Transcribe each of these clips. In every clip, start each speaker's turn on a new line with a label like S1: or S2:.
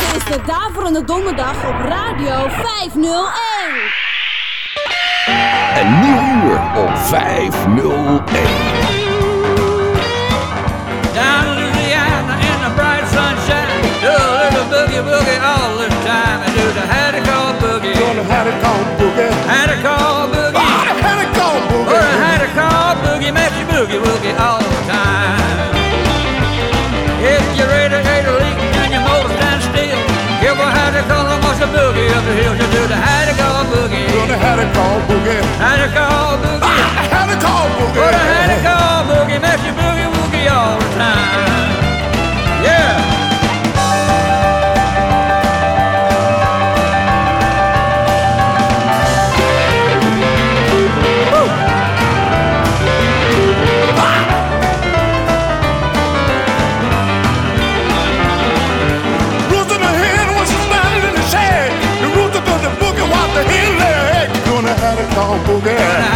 S1: Dit is de Daverende Donderdag op Radio 501.
S2: Een nieuw uur op 501.
S3: Down in Louisiana in the bright sunshine. Do a little boogie woogie all the time. And do the had it called boogie.
S4: Gonna have it called boogie.
S3: Had it called boogie.
S4: Ah, had it called
S3: Or
S4: boogie.
S3: a had it called boogie. Boogie woogie all the time. A boogie up the hill. You do the called boogie.
S4: Have it called boogie.
S3: Called boogie.
S4: Ah, called boogie.
S3: Had it called boogie. Makes you boogie woogie all the time.
S4: Boogie.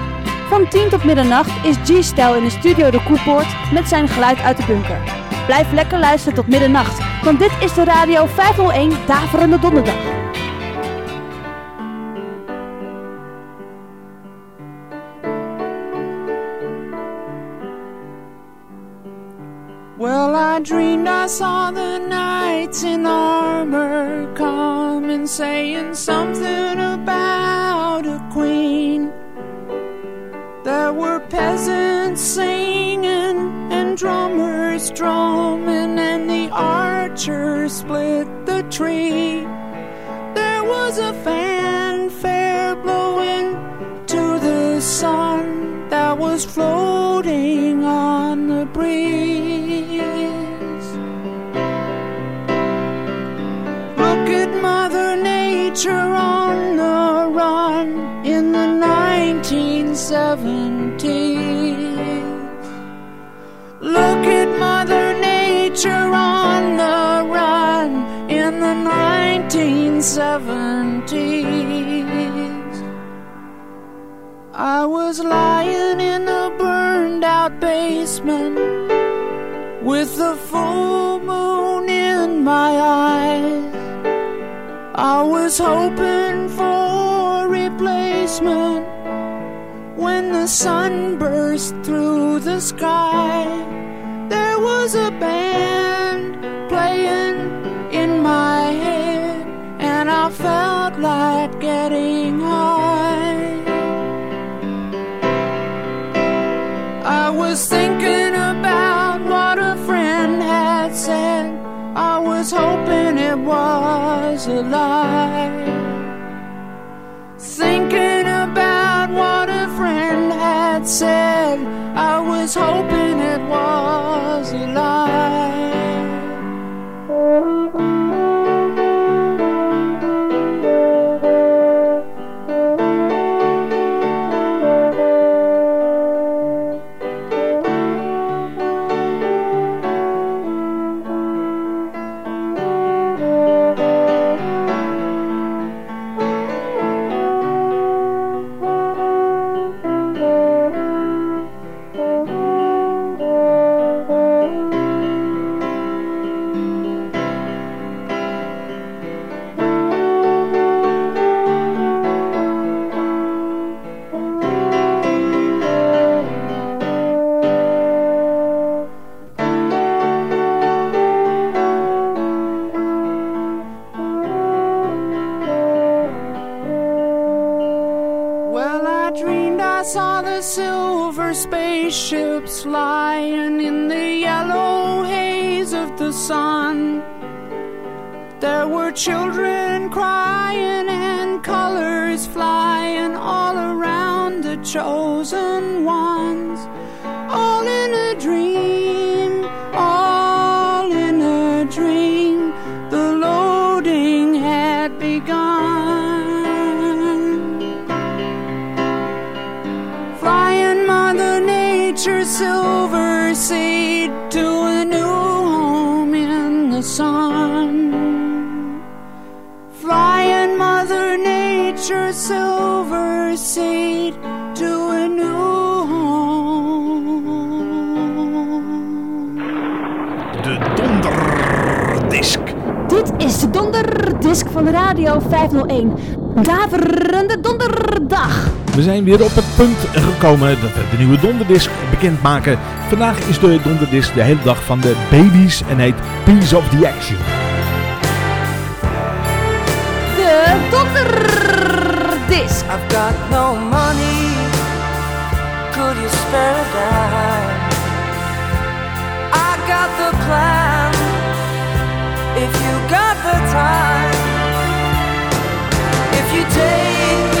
S5: Van 10 tot middernacht is G-Style in de studio De Koepoort met zijn geluid uit de bunker. Blijf lekker luisteren tot middernacht, want dit is de Radio 501 Daverende Donderdag.
S6: Well, I dreamed I saw the knights in armor come saying something about a queen. Were peasants singing and drummers drumming, and the archers split the tree. There was a fanfare blowing to the sun that was floating on the breeze. Look at Mother Nature on the run in the 19th 1970s. Look at Mother Nature on the run in the 1970s. I was lying in a burned out basement with the full moon in my eyes. I was hoping for replacement when the sun burst through the sky. There was a band playing in my head, and I felt like getting high. I was thinking about what a friend had said. I was hoping it was a lie. Had said. I was hoping it was a lie. Nature's silver seed to a new home in the sun. Flying Mother Nature's silver seed to a new home.
S7: De donderdisc.
S5: Dit is de donderdisc van Radio 501. Daverende donderdag.
S7: We zijn weer op het punt gekomen dat we de nieuwe donderdisc bekendmaken. Vandaag is de donderdisc de hele dag van de baby's en heet Piece of the Action.
S5: De donderdisc.
S8: I've got no money. Could you spare a dime? I got the plan. If you got the time, if you take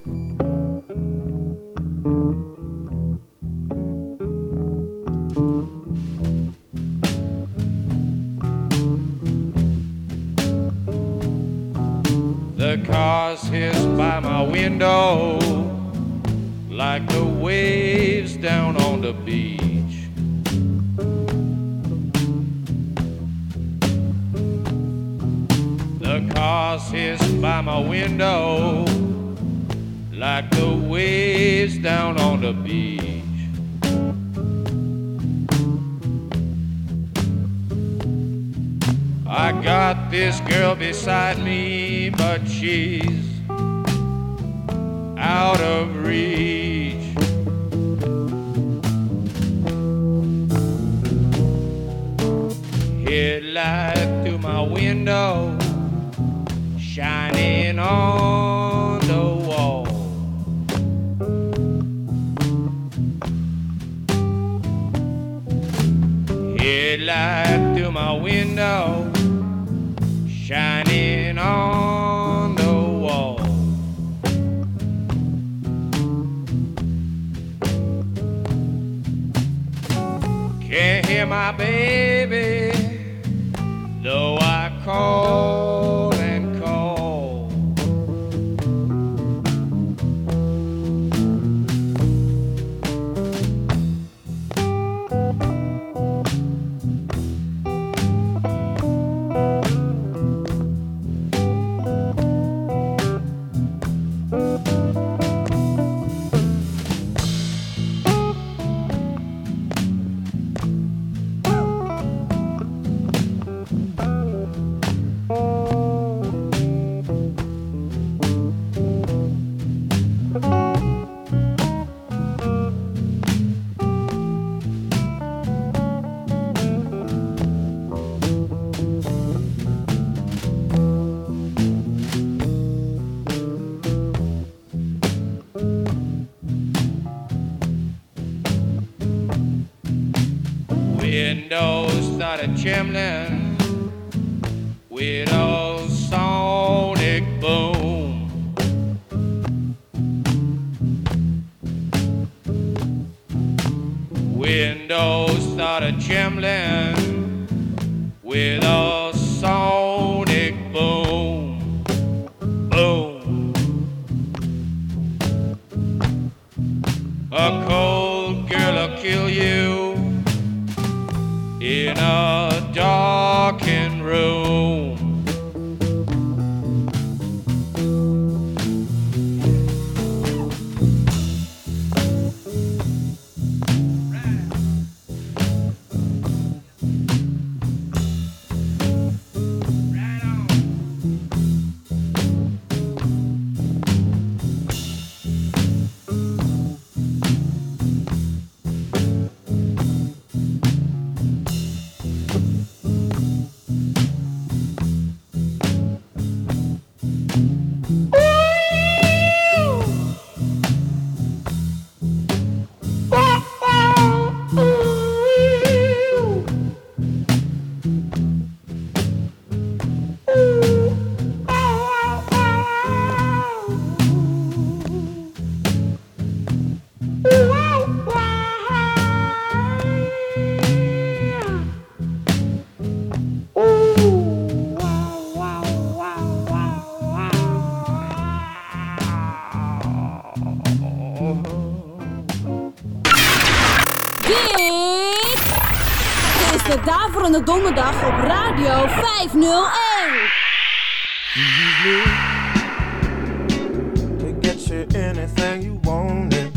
S4: Cars hiss by my window like the waves down on the beach. I got this girl beside me, but she's out of reach. Headlight through my window, shining on the wall. Headlight through my window, shining on the wall. Can't hear my baby, though I call Windows started trembling with a
S9: aanstaande donderdag op Radio 501.
S10: To get you anything you wanted.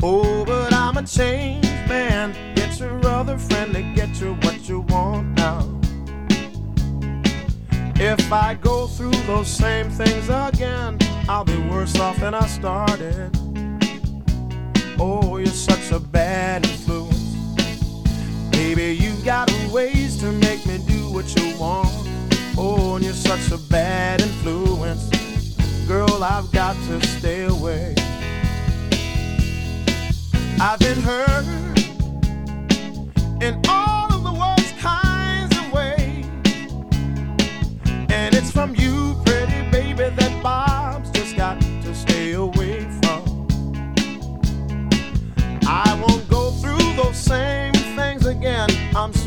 S10: Oh, but I'm a man. Get your other friend to get you what you want now. If I go through those same things again, I'll be worse off than I started. Oh, you're such a bad influence. Baby, you got ways to make me do what you want. Oh, and you're such a bad influence. Girl, I've got to stay away. I've been hurt.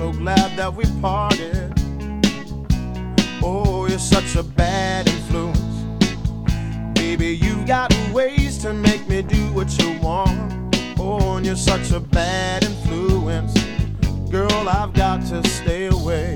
S10: so glad that we parted. Oh, you're such a bad influence. Baby, you got ways to make me do what you want. Oh, and you're such a bad influence. Girl, I've got to stay away.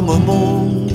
S11: Mond. Kijk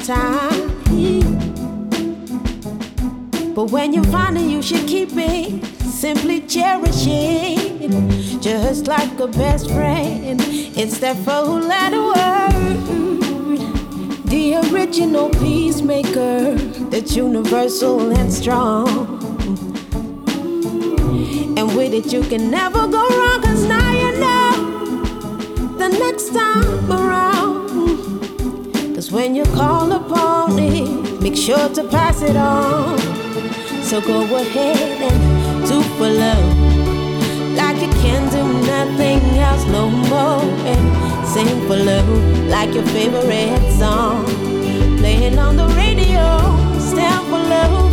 S12: time. But when you find it, you should keep it. Simply cherish it. Just like a best friend. It's that four letter word. The original peacemaker. That's universal and strong. And with it, you can never go wrong, cause now you know the next time around. Cause when you call upon it, make sure to pass it on. So go ahead and do for love. Like you can do nothing else no more. And sing for love like your favorite song. Playing on the radio, stand for love.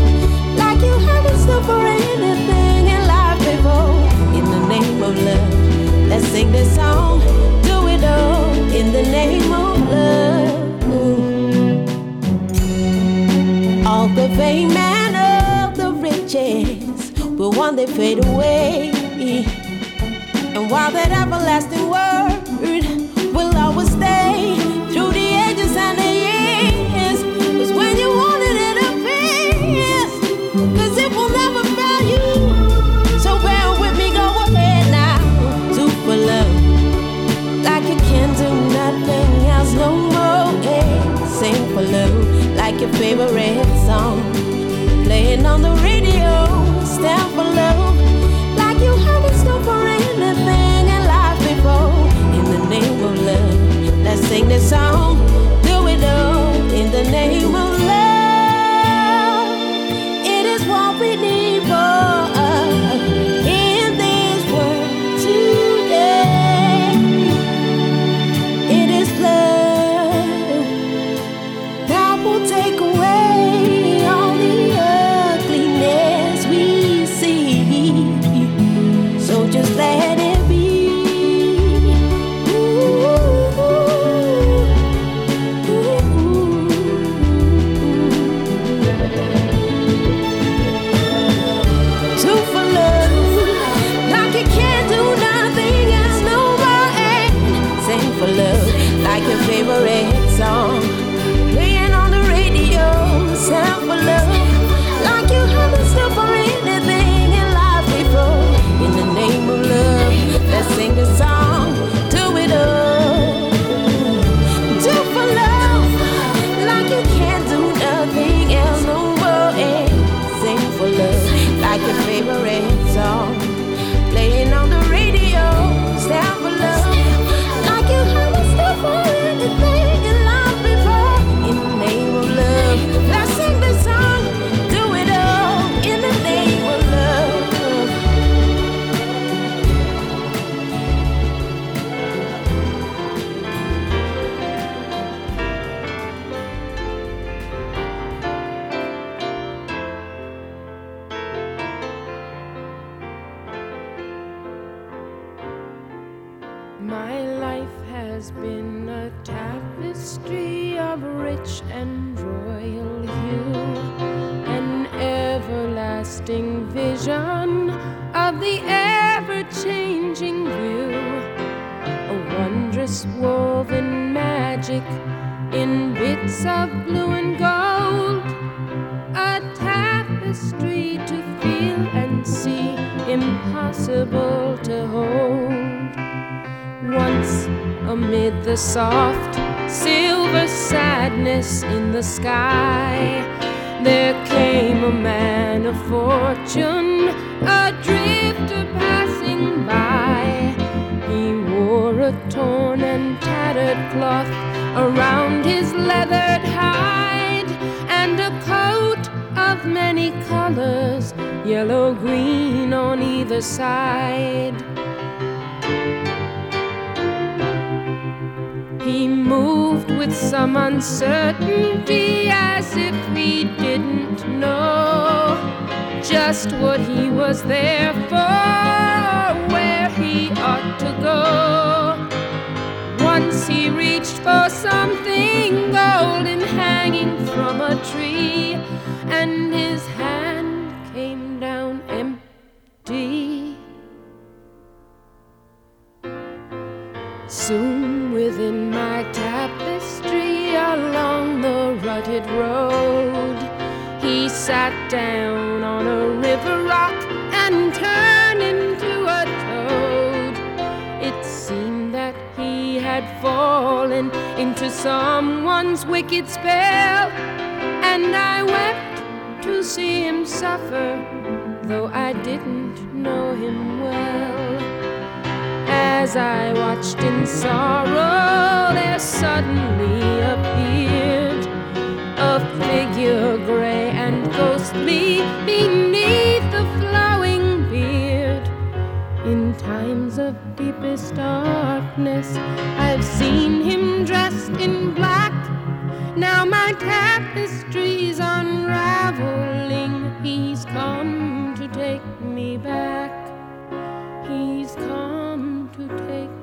S12: Like you haven't stood for anything in life before. In the name of love, let's sing this song. Do it all in the name of love. All the fame and all the riches will one day fade away. And while that everlasting word on the radio.
S13: Impossible to hold. Once amid the soft silver sadness in the sky, there came a man of fortune, a drifter passing by. He wore a torn and tattered cloth around his leathered hide and a coat of many colors, yellow green on either side. He moved with some uncertainty as if he didn't know just what he was there for, where he ought to go. Once he reached for something golden hanging from a tree, and his hand came down empty. Soon within my tapestry along the rutted road, he sat down on a river rock fallen into someone's wicked spell, and I wept to see him suffer, though I didn't know him well. As I watched in sorrow, there suddenly appeared a figure gray and ghostly beneath In times of deepest darkness, I've seen him dressed in black. Now my tapestry's unraveling. He's come to take me back. He's come to take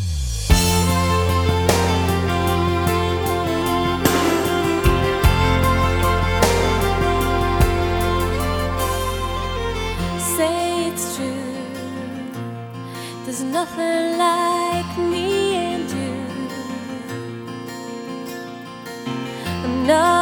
S14: I'm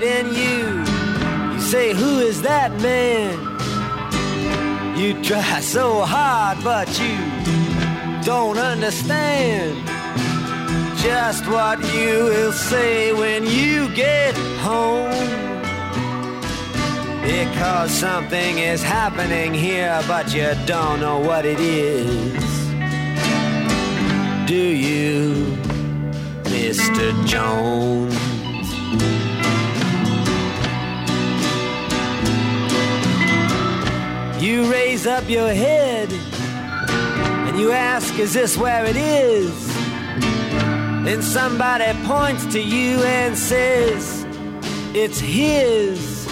S15: naked and you you say, Who is that man? You try so hard, but you don't understand just what you will say when you get home. Because something is happening here, but you don't know what it is. Do you, Mr. Jones? You raise up your head and you ask, Is this where it is? Then somebody points to you and says, It's his.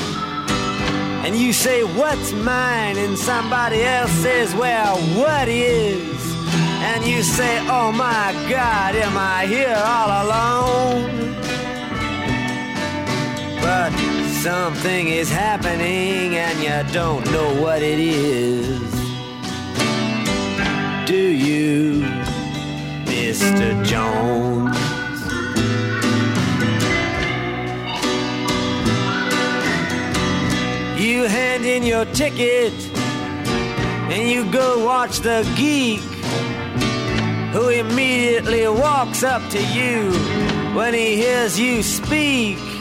S15: And you say, What's mine? And somebody else says, Well, what is? And you say, Oh my God, am I here all alone? But something is happening and you don't know what it is. Do you, Mr. Jones? You hand in your ticket and you go watch the geek who immediately walks up to you when he hears you speak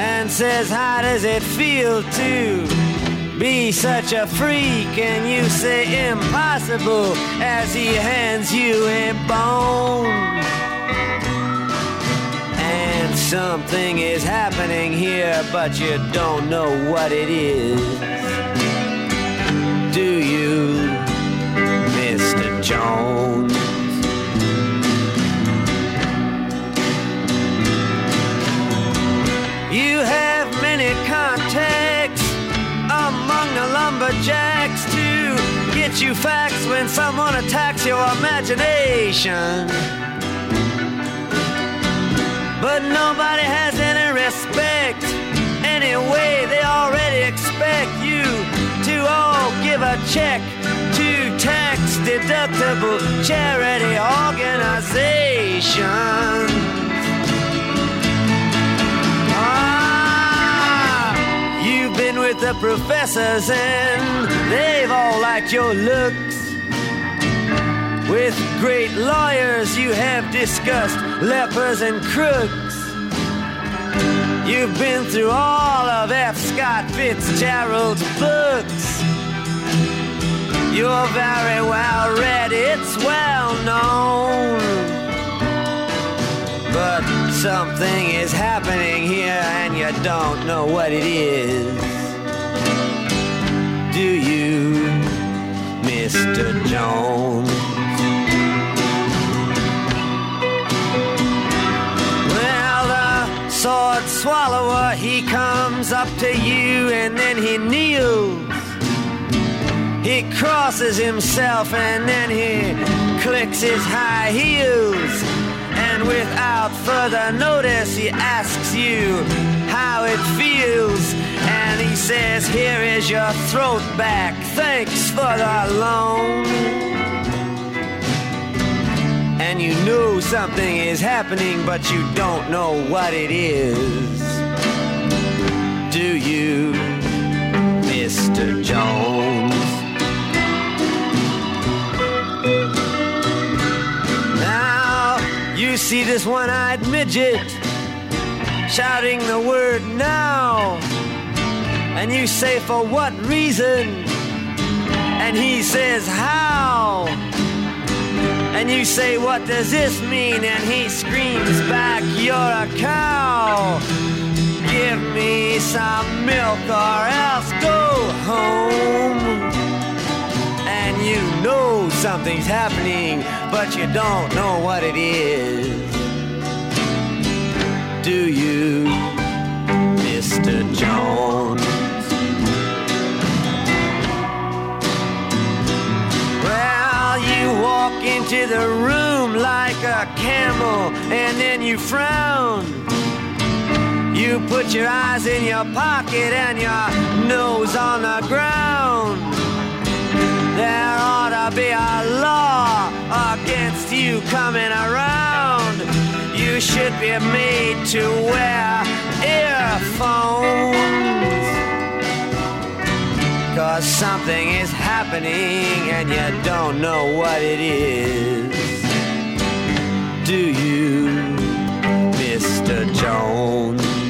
S15: and says, How does it feel to be such a freak? And you say, Impossible, as he hands you a bone. And something is happening here, but you don't know what it is. Do you, Mr. Jones? Get you facts when someone attacks your imagination. But nobody has any respect. Anyway, they already expect you to all give a check to tax deductible charity organizations. Ah, You've been with the professors and they've all liked your looks. With great lawyers, you have discussed lepers and crooks. You've been through all of F. Scott Fitzgerald's books. You're very well read, it's well known. But something is happening here and you don't know what it is. Do you, Mr. Jones? Well, the sword swallower, he comes up to you and then he kneels. He crosses himself and then he clicks his high heels. And without further notice, he asks you how it feels. And he says, Here is your throat back. Thanks for the loan. And you know something is happening, but you don't know what it is. Do you, Mr. Jones? Now, you see this one eyed midget shouting the word now. And you say, For what reason? And he says, How? And you say, What does this mean? And he screams back, You're a cow. Give me some milk or else go home. And you know something's happening, but you don't know what it is.
S16: Do you, Mr. Jones? Walk into the room like a camel and then you frown. You put your eyes in your pocket and your nose on the ground. There ought to be a law against you coming around. You should be made to wear earphones. Cause something is happening and you don't know what it is. Do you, Mr. Jones?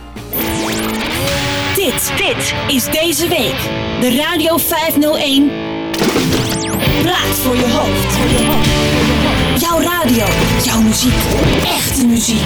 S17: Dit, dit is deze week de Radio 501 Praat voor je hoofd. Jouw radio, jouw muziek, echte muziek.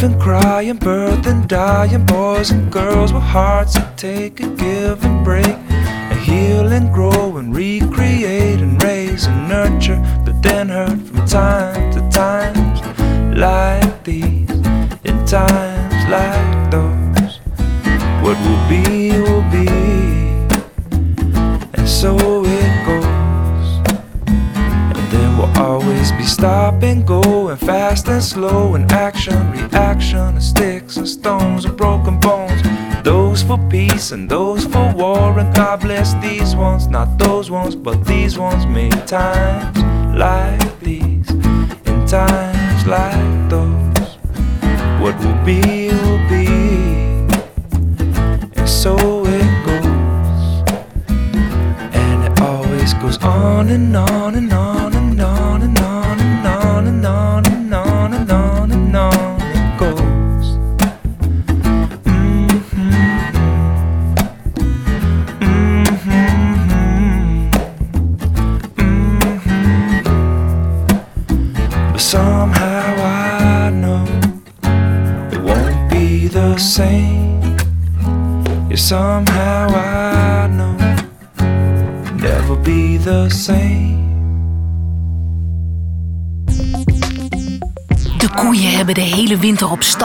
S18: Laughing, crying, birthing, dying, boys and girls with hearts that take and give and break, and heal and grow and recreate and raise and nurture, but then hurt from time to times like these, in times like those. What will be, will be, and so stop and go, and fast and slow, and action, reaction, and sticks and stones and broken bones. Those for peace and those for war, and God bless these ones, not those ones, but these ones. Many times like these, in times like those, what will be, will be, and so it goes. And it always goes on and on and on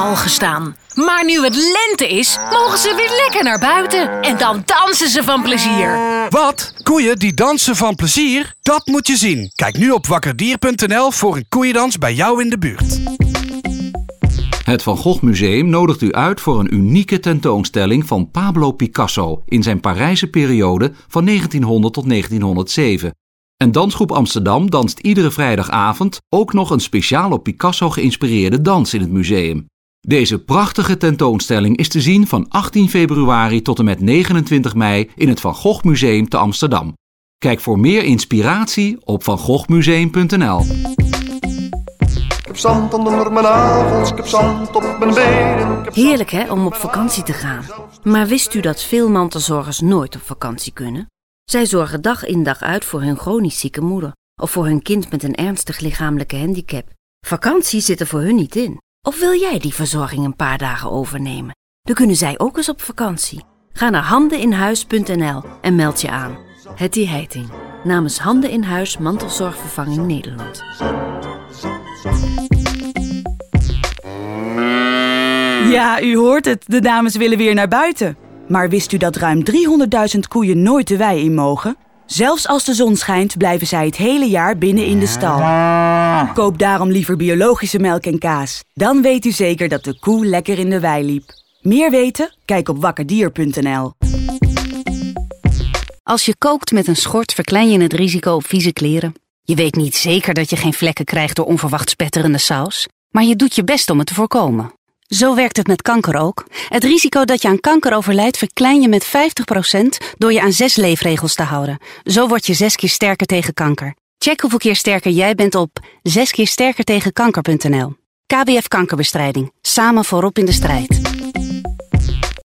S19: stal gestaan. Maar nu het lente is, mogen ze weer lekker naar buiten. En dan dansen ze van plezier.
S20: Wat? Koeien die dansen van plezier? Dat moet je zien. Kijk nu op wakkerdier.nl voor een koeiendans bij jou in de buurt.
S21: Het Van Gogh Museum nodigt u uit voor een unieke tentoonstelling van Pablo Picasso in zijn Parijse periode van 1900 tot 1907. En Dansgroep Amsterdam danst iedere vrijdagavond ook nog een speciaal op Picasso geïnspireerde dans in het museum. Deze prachtige tentoonstelling is te zien van 18 februari tot en met 29 mei in het Van Gogh Museum te Amsterdam. Kijk voor meer inspiratie op vangoghmuseum.nl.
S22: Ik heb zand onder mijn nagels, ik heb zand op mijn benen.
S23: Heerlijk hè, om op vakantie te gaan. Maar wist u dat veel mantelzorgers nooit op vakantie kunnen? Zij zorgen dag in dag uit voor hun chronisch zieke moeder of voor hun kind met een ernstig lichamelijke handicap. Vakantie zit er voor hun niet in. Of wil jij die verzorging een paar dagen overnemen? Dan kunnen zij ook eens op vakantie. Ga naar handeninhuis.nl en meld je aan. Hetty Heiting, namens Handen in Huis Mantelzorgvervanging Nederland.
S24: Ja, u hoort het. De dames willen weer naar buiten. Maar wist u dat ruim 300.000 koeien nooit de wei in mogen? Zelfs als de zon schijnt, blijven zij het hele jaar binnen in de stal. Koop daarom liever biologische melk en kaas. Dan weet u zeker dat de koe lekker in de wei liep. Meer weten? Kijk op wakkerdier.nl.
S23: Als je kookt met een schort verklein je het risico op vieze kleren. Je weet niet zeker dat je geen vlekken krijgt door onverwacht spetterende saus, maar je doet je best om het te voorkomen. Zo werkt het met kanker ook. Het risico dat je aan kanker overlijdt verklein je met 50% door je aan zes leefregels te houden. Zo word je zes keer sterker tegen kanker. Check hoeveel keer sterker jij bent op zeskeersterkertegenkanker.nl. KBF Kankerbestrijding. Samen voorop in de strijd.